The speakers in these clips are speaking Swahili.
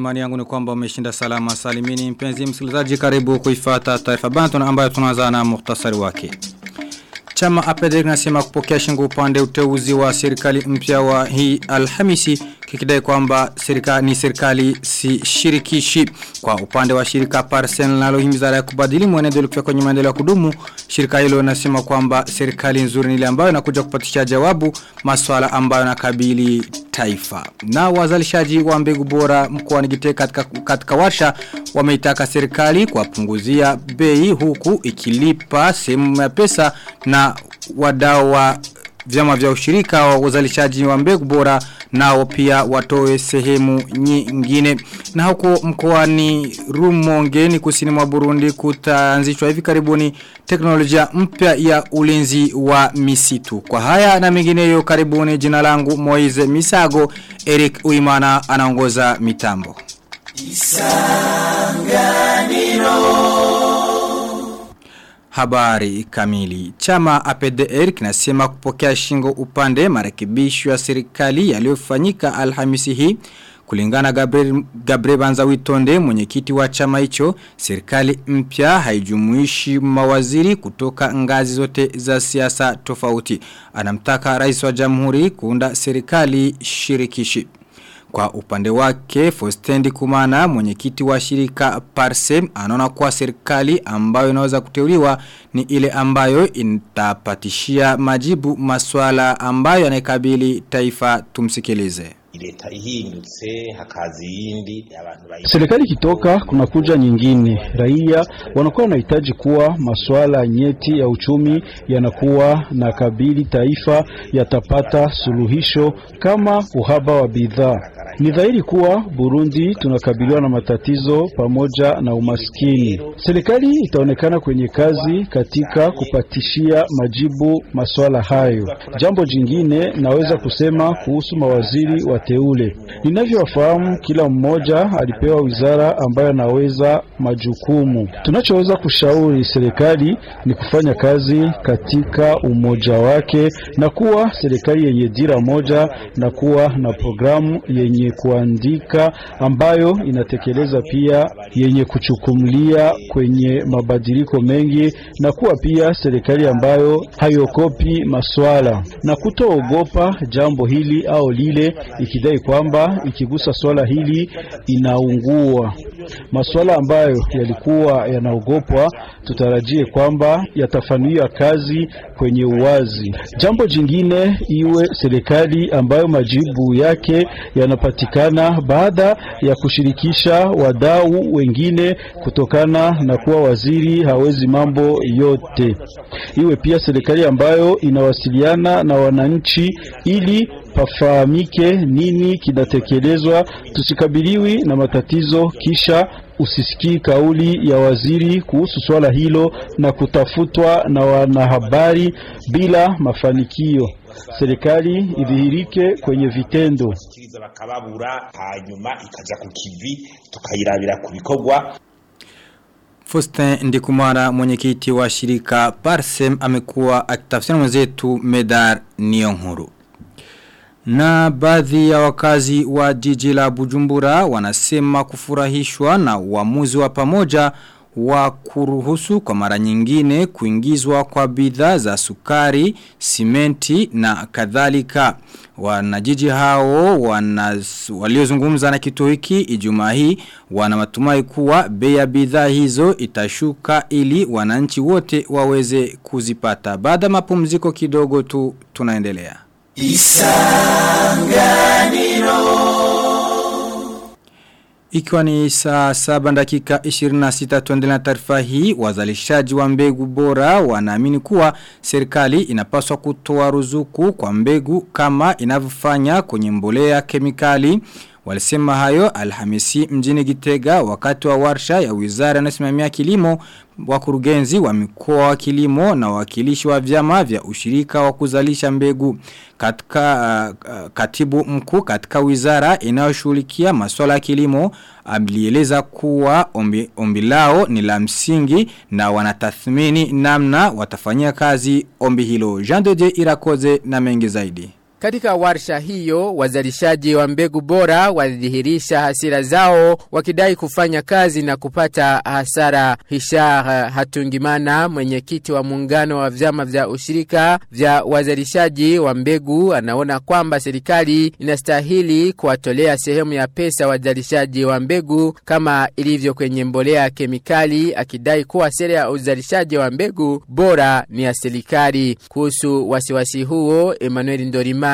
Imani yangu ni kwamba umeshinda salama salimini. Mpenzi msikilizaji karibu kuifata taarifa bantu ambayo tunaanza na muhtasari wake. Chama APD kinasema kupokea shingo upande uteuzi wa serikali mpya wa hii Alhamisi kikidai kwamba serikali ni serikali si shirikishi. Kwa upande wa shirika Parsen linalohimiza ya kubadili mwenendo ulikuwa kwenye maendeleo ya kudumu. Shirika hilo linasema kwamba serikali nzuri ni ile ambayo inakuja kupatisha jawabu masuala ambayo nakabili taifa. Na wazalishaji wa mbegu bora mkoani Gitega katika katika warsha wameitaka serikali kuwapunguzia bei huku ikilipa sehemu ya pesa na wadau wa vyama vya ushirika wa uzalishaji wa mbegu bora nao pia watoe sehemu nyingine. Na huko mkoani Rumonge ni kusini mwa Burundi kutaanzishwa hivi karibuni teknolojia mpya ya ulinzi wa misitu. Kwa haya na mengineyo karibuni. Jina langu Moize Misago. Eric Uimana anaongoza mitambo. Isanganiro Habari kamili. Chama APDR kinasema kupokea shingo upande marekebisho ya serikali yaliyofanyika Alhamisi hii kulingana Gabriel, Gabriel Banza Witonde mwenyekiti wa chama hicho serikali mpya haijumuishi mawaziri kutoka ngazi zote za siasa tofauti. Anamtaka rais wa jamhuri kuunda serikali shirikishi. Kwa upande wake, Fostendi Kumana, mwenyekiti wa shirika Parsem, anaona kuwa serikali ambayo inaweza kuteuliwa ni ile ambayo intapatishia majibu maswala ambayo yanakabili taifa. Tumsikilize serikali kitoka kuna kuja nyingine raia wanakuwa wanahitaji kuwa masuala nyeti ya uchumi yanakuwa na kabili taifa yatapata suluhisho kama uhaba wa bidhaa ni dhahiri kuwa Burundi tunakabiliwa na matatizo pamoja na umaskini. Serikali itaonekana kwenye kazi katika kupatishia majibu masuala hayo. Jambo jingine naweza kusema kuhusu mawaziri wateule. Ninavyowafahamu, kila mmoja alipewa wizara ambayo anaweza majukumu. Tunachoweza kushauri serikali ni kufanya kazi katika umoja wake na kuwa serikali yenye dira moja na kuwa na programu yenye kuandika ambayo inatekeleza pia yenye kuchukumlia kwenye mabadiliko mengi na kuwa pia serikali ambayo haiokopi maswala na kutoogopa jambo hili au lile, ikidai kwamba ikigusa swala hili inaungua. Maswala ambayo yalikuwa yanaogopwa, tutarajie kwamba yatafanyiwa kazi kwenye uwazi. Jambo jingine iwe serikali ambayo majibu yake yanapatikana baada ya kushirikisha wadau wengine, kutokana na kuwa waziri hawezi mambo yote. Iwe pia serikali ambayo inawasiliana na wananchi ili pafahamike nini kinatekelezwa, tusikabiliwi na matatizo kisha usisikii kauli ya waziri kuhusu swala hilo na kutafutwa na wanahabari bila mafanikio. Serikali idhihirike kwenye vitendo. Faustin Ndikumara mwenyekiti wa shirika Parsem amekuwa akitafsiri mwenzetu Medar Nionkuru. Na baadhi ya wakazi wa jiji la Bujumbura wanasema kufurahishwa na uamuzi wa pamoja wa kuruhusu kwa mara nyingine kuingizwa kwa bidhaa za sukari, simenti na kadhalika. Wanajiji hao waliozungumza na kituo hiki Ijumaa hii wana matumai kuwa bei ya bidhaa hizo itashuka ili wananchi wote waweze kuzipata. Baada mapumziko kidogo tu tunaendelea. Isanganiro Ikiwa ni saa saba dakika 26 tuendele na taarifa hii, wazalishaji wa mbegu bora wanaamini kuwa serikali inapaswa kutoa ruzuku kwa mbegu kama inavyofanya kwenye mbolea kemikali. Walisema hayo Alhamisi mjini Gitega wakati wa warsha ya wizara inayosimamia kilimo wakurugenzi wa mikoa wa kilimo na wakilishi wa vyama vya ushirika wa kuzalisha mbegu. Katika uh, katibu mkuu katika wizara inayoshughulikia masuala ya kilimo alieleza kuwa ombi, ombi lao ni la msingi na wanatathmini namna watafanyia kazi ombi hilo. Jean de Irakoze na mengi zaidi Katika warsha hiyo, wazalishaji wa mbegu bora walidhihirisha hasira zao wakidai kufanya kazi na kupata hasara. Hishar Hatungimana, mwenyekiti wa muungano wa vyama vya ushirika vya wazalishaji wa mbegu, anaona kwamba serikali inastahili kuwatolea sehemu ya pesa wazalishaji wa mbegu kama ilivyo kwenye mbolea kemikali, akidai kuwa sera ya uzalishaji wa mbegu bora ni ya serikali. Kuhusu wasiwasi huo, Emmanuel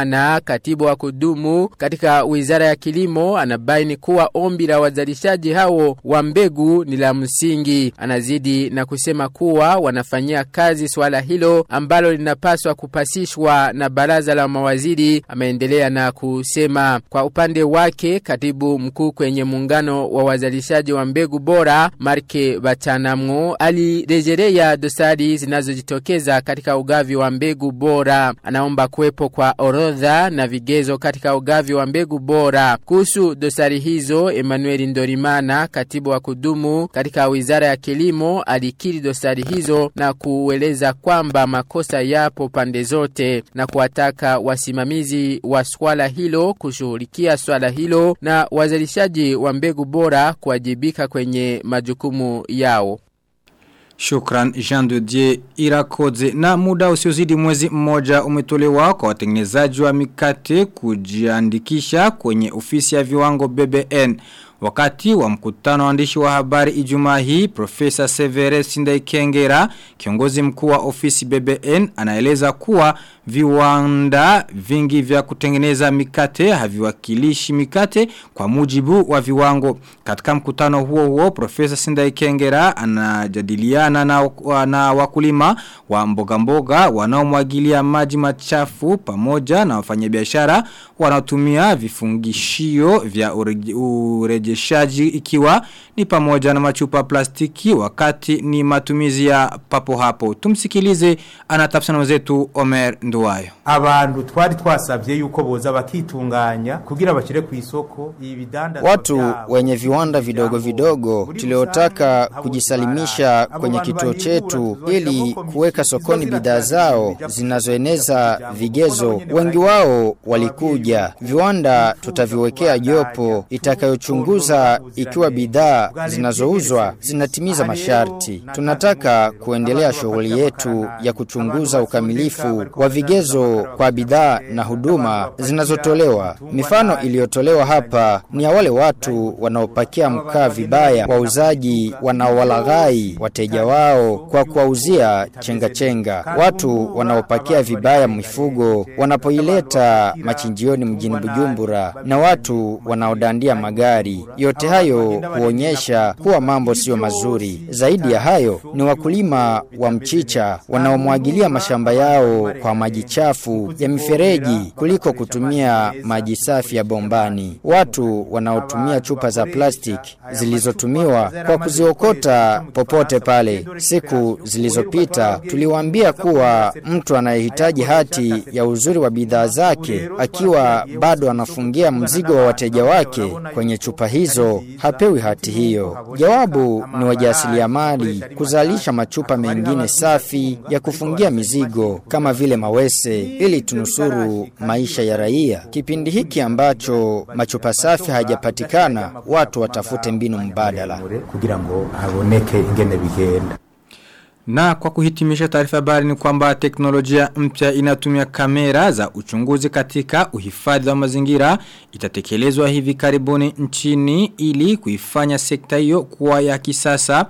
Ndorimana, katibu wa kudumu katika wizara ya kilimo, anabaini kuwa ombi la wazalishaji hao wa mbegu ni la msingi. Anazidi na kusema kuwa wanafanyia kazi swala hilo ambalo linapaswa kupasishwa na baraza la mawaziri. Ameendelea na kusema kwa upande wake, katibu mkuu kwenye muungano wa wazalishaji wa mbegu bora Marke Batanamo, alirejelea dosari zinazojitokeza katika ugavi wa mbegu bora. Anaomba kuwepo kwa orodha na vigezo katika ugavi wa mbegu bora. Kuhusu dosari hizo, Emmanuel Ndorimana, katibu wa kudumu katika wizara ya kilimo, alikiri dosari hizo na kueleza kwamba makosa yapo pande zote na kuwataka wasimamizi wa swala hilo kushughulikia swala hilo na wazalishaji wa mbegu bora kuwajibika kwenye majukumu yao. Shukran Jean de Dieu Irakoze na muda usiozidi mwezi mmoja umetolewa kwa watengenezaji wa mikate kujiandikisha kwenye ofisi ya viwango BBN. Wakati wa mkutano wa waandishi wa habari Ijumaa hii, Profesa Severe Sindaikengera, kiongozi mkuu wa ofisi BBN, anaeleza kuwa viwanda vingi vya kutengeneza mikate haviwakilishi mikate kwa mujibu wa viwango. Katika mkutano huo huo, Profesa Sindai Kengera anajadiliana na, na wakulima wa mboga mboga wanaomwagilia maji machafu pamoja na wafanyabiashara wanaotumia vifungishio vya urejeshaji ikiwa ni pamoja na machupa plastiki wakati ni matumizi ya papo hapo. Tumsikilize anatafsana wazetu Omer Nduwayo. Abantu twari twasabye yuko boza bakitunganya kugira bashire ku isoko ibidanda Watu wenye viwanda vidogo vidogo tuliotaka kujisalimisha kwenye kituo chetu ili kuweka sokoni bidhaa zao zinazoeneza vigezo. Wengi wao walikuja. Viwanda tutaviwekea jopo itakayochunguza ikiwa bidhaa zinazouzwa zinatimiza masharti. Tunataka kuendelea shughuli yetu ya kuchunguza ukamilifu wa vigezo kwa bidhaa na huduma zinazotolewa. Mifano iliyotolewa hapa ni ya wale watu wanaopakia mkaa vibaya, wauzaji wanaowalaghai wateja wao kwa kuwauzia chengachenga, chenga, watu wanaopakia vibaya mifugo wanapoileta machinjioni mjini Bujumbura, na watu wanaodandia magari. Yote hayo huonyesha kuwa mambo sio mazuri. Zaidi ya hayo ni wakulima wa mchicha wanaomwagilia mashamba yao kwa maji chafu ya mifereji kuliko kutumia maji safi ya bombani. Watu wanaotumia chupa za plastiki zilizotumiwa kwa kuziokota popote pale. Siku zilizopita tuliwaambia kuwa mtu anayehitaji hati ya uzuri wa bidhaa zake akiwa bado anafungia mzigo wa wateja wake kwenye chupa hizo hapewi hati hiyo. Jawabu ni wajasiriamali kuzalisha machupa mengine safi ya kufungia mizigo kama vile mawese ili tunusuru maisha ya raia. Kipindi hiki ambacho machupa safi hajapatikana, watu watafute mbinu mbadala kugira ngo haboneke ingene bigenda. Na kwa kuhitimisha taarifa habari ni kwamba teknolojia mpya inatumia kamera za uchunguzi katika uhifadhi wa mazingira itatekelezwa hivi karibuni nchini ili kuifanya sekta hiyo kuwa ya kisasa.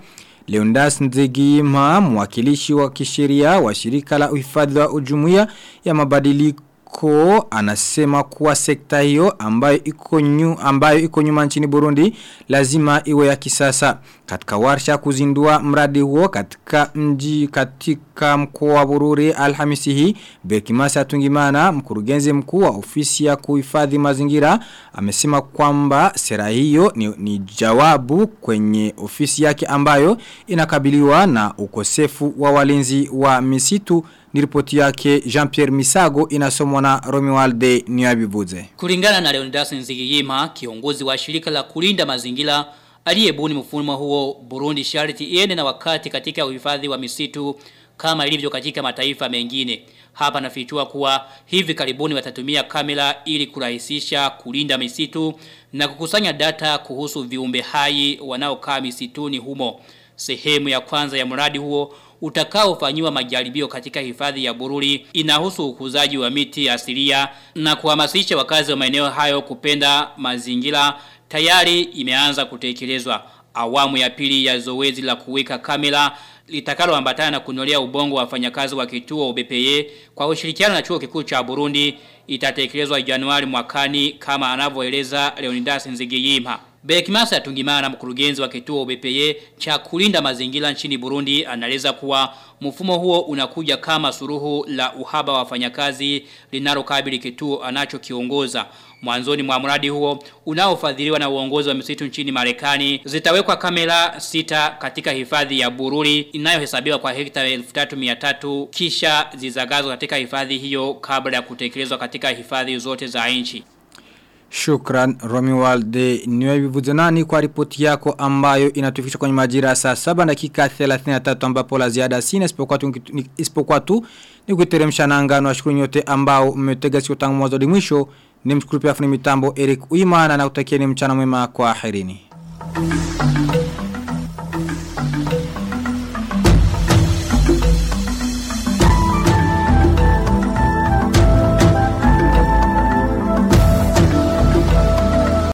Leondas Nzegima, mwakilishi wa kisheria wa shirika la uhifadhi wa ujumuiya ya mabadiliko Ko anasema kuwa sekta hiyo ambayo iko nyu, ambayo iko nyuma nchini Burundi lazima iwe ya kisasa. Katika warsha kuzindua mradi huo katika mji katika mkoa wa Bururi Alhamisi hii Bekimasa Tungimana mkurugenzi mkuu wa ofisi ya kuhifadhi mazingira amesema kwamba sera hiyo ni, ni jawabu kwenye ofisi yake ambayo inakabiliwa na ukosefu wa walinzi wa misitu ni ripoti yake Jean-Pierre Misago inasomwa na Romualde Niyabivuze. Kulingana na Leonidas Nzigiyima, kiongozi wa shirika la kulinda mazingira aliyebuni mfumo huo Burundi sharti iende na wakati katika uhifadhi wa misitu kama ilivyo katika mataifa mengine. Hapa nafichua kuwa hivi karibuni watatumia kamera ili kurahisisha kulinda misitu na kukusanya data kuhusu viumbe hai wanaokaa misituni humo. Sehemu ya kwanza ya mradi huo utakaofanywa majaribio katika hifadhi ya Bururi inahusu ukuzaji wa miti asilia na kuhamasisha wakazi wa maeneo hayo kupenda mazingira tayari imeanza kutekelezwa. Awamu ya pili ya zoezi la kuweka kamera litakalo ambatana na kunolea ubongo wa wafanyakazi wa kituo UBPE kwa ushirikiano na chuo kikuu cha Burundi itatekelezwa Januari mwakani kama anavyoeleza Leonidas Nzigiyima. Bekimasa Tungimana mkurugenzi wa kituo BPE cha kulinda mazingira nchini Burundi anaeleza kuwa mfumo huo unakuja kama suruhu la uhaba wa wafanyakazi linalokabili kituo anachokiongoza. Mwanzoni mwa mradi huo unaofadhiliwa na uongozi wa misitu nchini Marekani zitawekwa kamera sita katika hifadhi ya Bururi inayohesabiwa kwa hekta 1300 kisha zizagazwa katika hifadhi hiyo kabla ya kutekelezwa katika hifadhi zote za nchi. Shukran Romuald niwe vivuze nani kwa ripoti yako ambayo inatufikisha kwenye majira saa saba dakika 33 ambapo la ziada sina isipokuwa tu, isipokuwa tu ni kuteremsha nanga na washukuru nyote ambao mmetega siku tangu mwanzo hadi mwisho. Ni mshukuru pia fundi mitambo Eric Uimana na kutakieni mchana mwema. Kwa ahirini.